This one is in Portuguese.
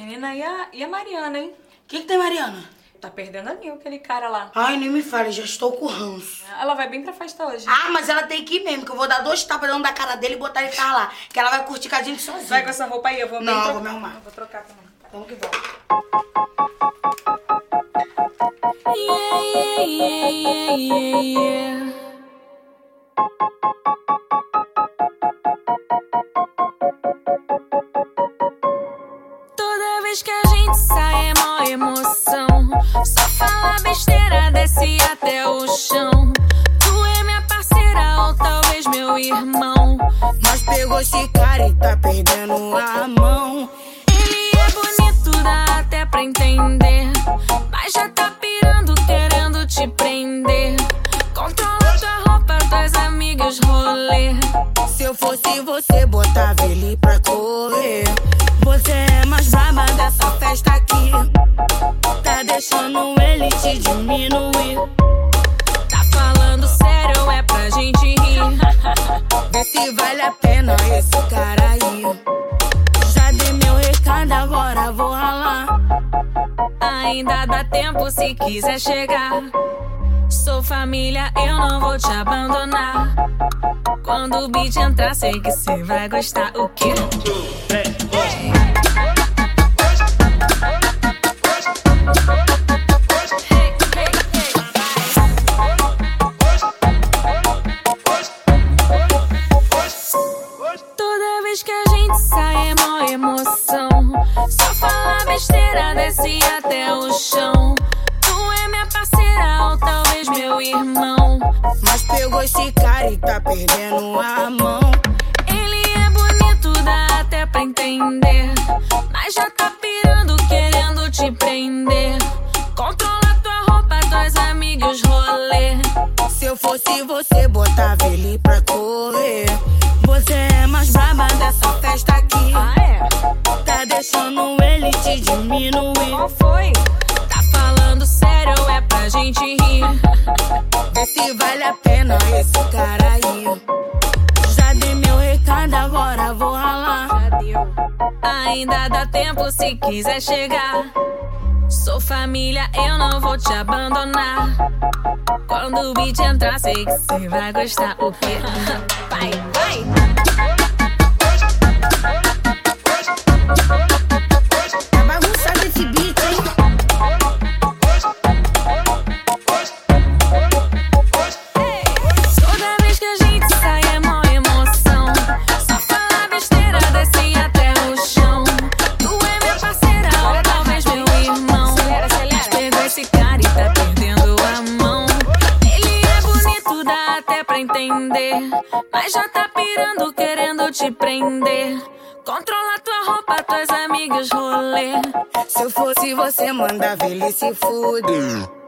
Menina, e a, e a Mariana, hein? O que, que tem, Mariana? Tá perdendo a Nil, aquele cara lá. Ai, nem me fale, já estou com ranço. Ela vai bem pra festa hoje. Ah, mas ela tem que ir mesmo, que eu vou dar dois tapas dentro da cara dele e botar ele pra lá. Que ela vai curtir com a gente sozinha. Vai com essa roupa aí, eu vou Não, eu vou me arrumar. Eu Vou trocar também. Vamos que vamos. Yeah, yeah, yeah, yeah, yeah. Mas pegou esse cara e tá perdendo a mão. Ele é bonito, dá até pra entender. Mas já tá pirando, querendo te prender. Controla tua roupa, tuas amigas rolê. Se eu fosse você, botava ele pra correr. Você é mais braba dessa festa aqui. Ainda dá tempo se quiser chegar. Sou família, eu não vou te abandonar. Quando o beat entrar, sei que cê vai gostar. O quê? Hey, Só falar besteira, desce até o chão. Tu é minha parceira ou talvez meu irmão. Mas pegou esse cara e tá perdendo a mão. Ele é bonito, dá até pra entender. Mas já tá pirando, querendo te prender. Controla tua roupa, tuas amigas rolê. Se eu fosse você, botava ele pra correr. Falando sério, é pra gente rir. Vê se vale a pena esse cara aí. Já dei meu recado, agora vou ralar. Ainda dá tempo se quiser chegar. Sou família, eu não vou te abandonar. Quando o beat entrar, sei que cê vai gostar. O quê? Vai, vai! Mas já tá pirando, querendo te prender. Controla tua roupa, tuas amigas rolê. Se eu fosse você, mandava ele se fuder.